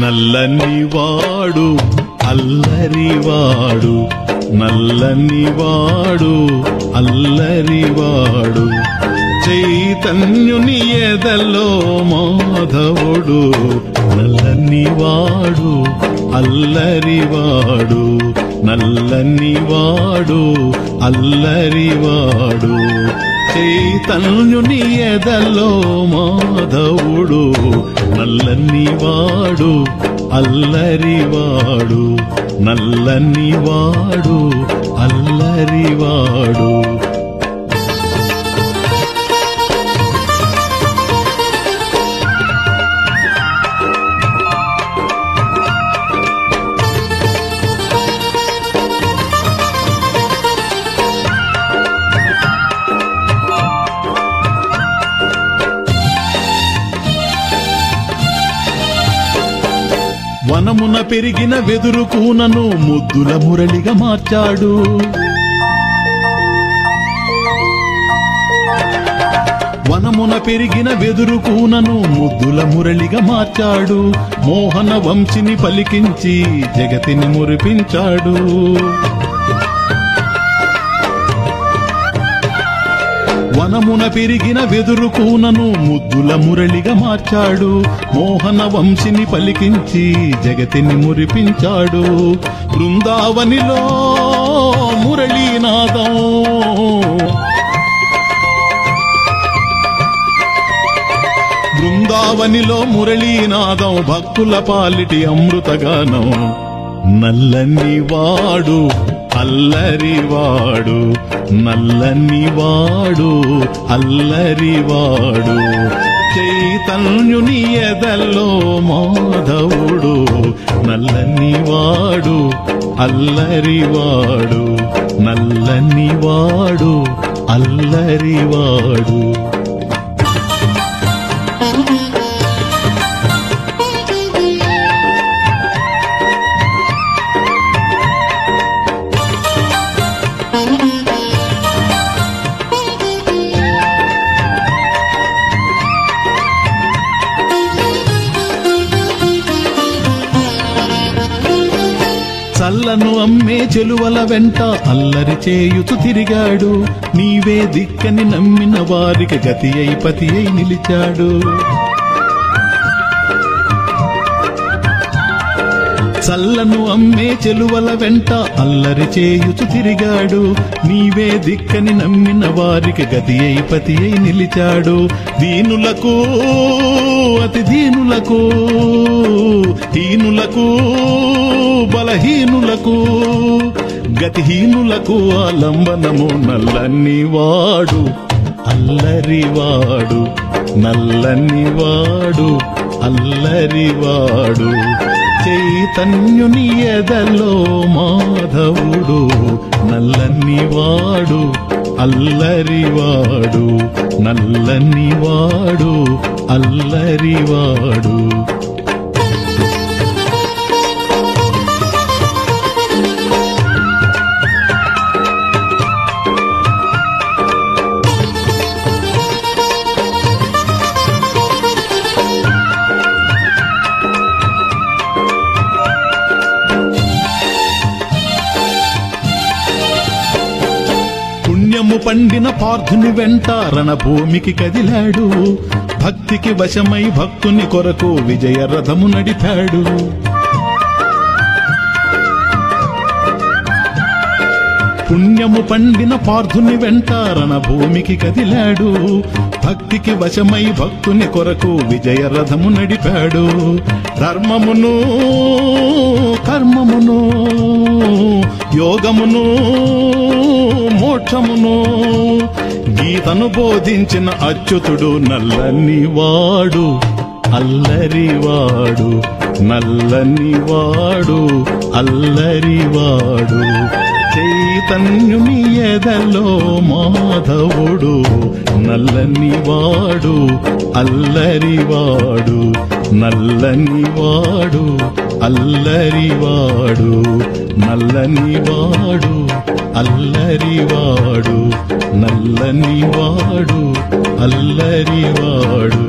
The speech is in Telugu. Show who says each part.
Speaker 1: నల్లని వాడు అల్లరివాడు నల్లని వాడు అల్లరివాడు. చైతన్యుని ఎదలో మాధవుడు. నల్లనివాడు అల్లరివాడు. నల్లనివాడు అల్లరివాడు. చైతన్యుని ఎదలో మాధవుడు. నల్లనివాడు అల్లరివాడు. నల్లనివాడు వాడు వనమున పెరిగిన వెదురు కూనను ముద్దుల మురళిగా మార్చాడు. వనమున పెరిగిన వెదురు కూనను ముద్దుల మురళిగా మార్చాడు. మోహన వంశిని పలికించి జగతిని మురిపించాడు. వనమున పెరిగిన వెదురు కూనను ముద్దుల మురళిగా మార్చాడు. మోహన వంశిని పలికించి జగతిని మురిపించాడు. బృందావనిలో మురళీనాదం బృందావనిలో మురళీనాదం భక్తుల పాలిటి అమృతగానం. నల్లని వాడు అల్లరివాడు నల్లనివాడు అల్లరివాడు. చైతన్యుని ఎదల్లో మాధవుడు నల్లనివాడు అల్లరివాడు. నల్లనివాడు అల్లరివాడు. చల్లను అమ్మే చెలువల వెంట అల్లరి చేయుతు తిరిగాడు. నీవే దిక్కని నమ్మిన వారికి గతి అయి పతి అయి నిలిచాడు. చల్లను అమ్మే చెలువల వెంట అల్లరి చేయుచు తిరిగాడు. నీవే దిక్కని నమ్మిన వారికి గతి అయి పతి అయి నిలిచాడు. దీనులకు అతి దీనులకు హీనులకు బలహీనులకు గతిహీనులకు ఆలంబనము నల్లని వాడు అల్లరివాడు నల్లని వాడు అల్లరివాడు. చైతన్యుని ఎదలో మాధవుడు నల్లని వాడు అల్లరివాడు నల్లని వాడు అల్లరివాడు. పుణ్యము పండిన పార్థుని వెంట రణభూమికి కదిలాడు. భక్తికి వశమై భక్తుని కొరకు విజయ రథము నడిపాడు. పుణ్యము పండిన పార్థుని వెంటారన భూమికి కదిలాడు. భక్తికి వశమై భక్తుని కొరకు విజయ రథము నడిపాడు. ధర్మమును కర్మమును యోగమును మోక్షమును గీతను బోధించిన అచ్యుతుడు నల్లని వాడు అల్లరివాడు నల్లని వాడు అల్లరివాడు. చైతన్యుని ఎదలో మాధవుడు నల్లని వాడు అల్లరివాడు నల్లని వాడు అల్లరివాడు నల్లని వాడు అల్లరివాడు నల్లని వాడు అల్లరివాడు